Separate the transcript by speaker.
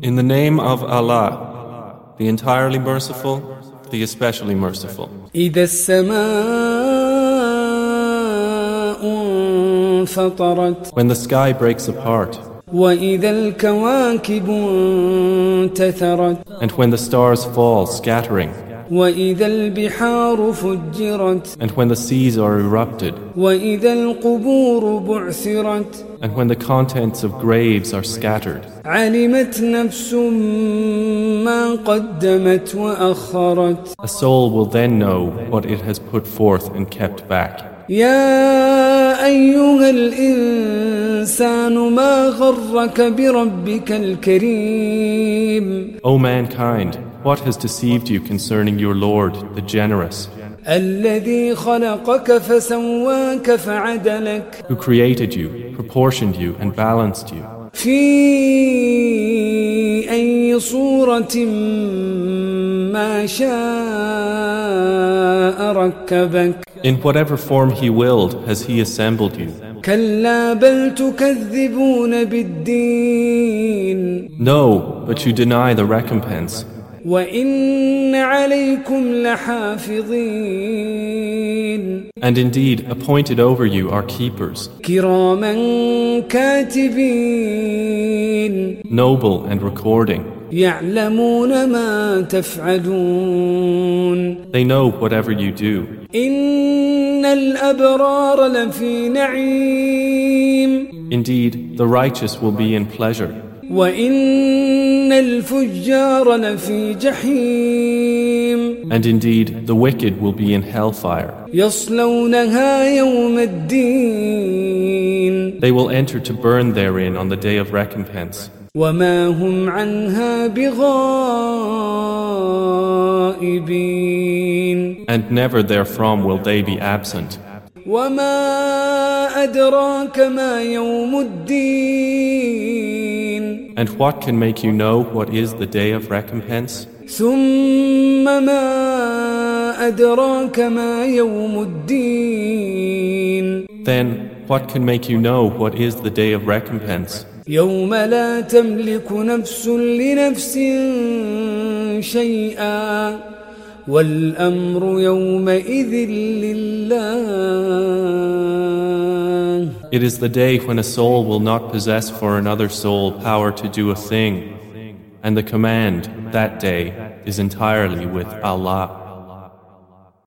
Speaker 1: In the name of Allah, the entirely merciful, the especially merciful. When the sky breaks apart. And when the stars fall, scattering. And when the seas are erupted, and when the contents of graves are scattered, a soul will then know what it has put forth and kept back.
Speaker 2: يا أيها الإنسان ما غرك بربك الكريم
Speaker 1: O mankind, what has deceived you concerning your Lord, the generous,
Speaker 2: الذي خلقك فسواك فعدلك
Speaker 1: who created you, proportioned you, and balanced you?
Speaker 2: في أي صورة
Speaker 1: In whatever form He willed has He assembled you. No, but you deny the recompense. And indeed, appointed over you are keepers, noble and recording.
Speaker 2: يعلمون ما تفعلون
Speaker 1: They know whatever you do.
Speaker 2: إن الأبرار لفي نعيم
Speaker 1: Indeed, the righteous will be in pleasure,
Speaker 2: وإن الفجار لفي جحيم
Speaker 1: and indeed, the wicked will be in hellfire.
Speaker 2: يصلونها يوم الدين
Speaker 1: They will enter to burn therein on the day of recompense,
Speaker 2: وما هم عنها بغائبين
Speaker 1: and never therefrom will they be absent.
Speaker 2: وما أدراك ما يوم الدين
Speaker 1: And what can make you know what is the day of recompense?
Speaker 2: ثم ما أدراك ما يوم الدين
Speaker 1: Then, what can make you know what is the day of recompense?
Speaker 2: يوم لا تملك نفس لنفس شيئا والأمر يومئذ لله
Speaker 1: It is the day when a soul will not possess for another soul power to do a thing, and the command that day is entirely with Allah.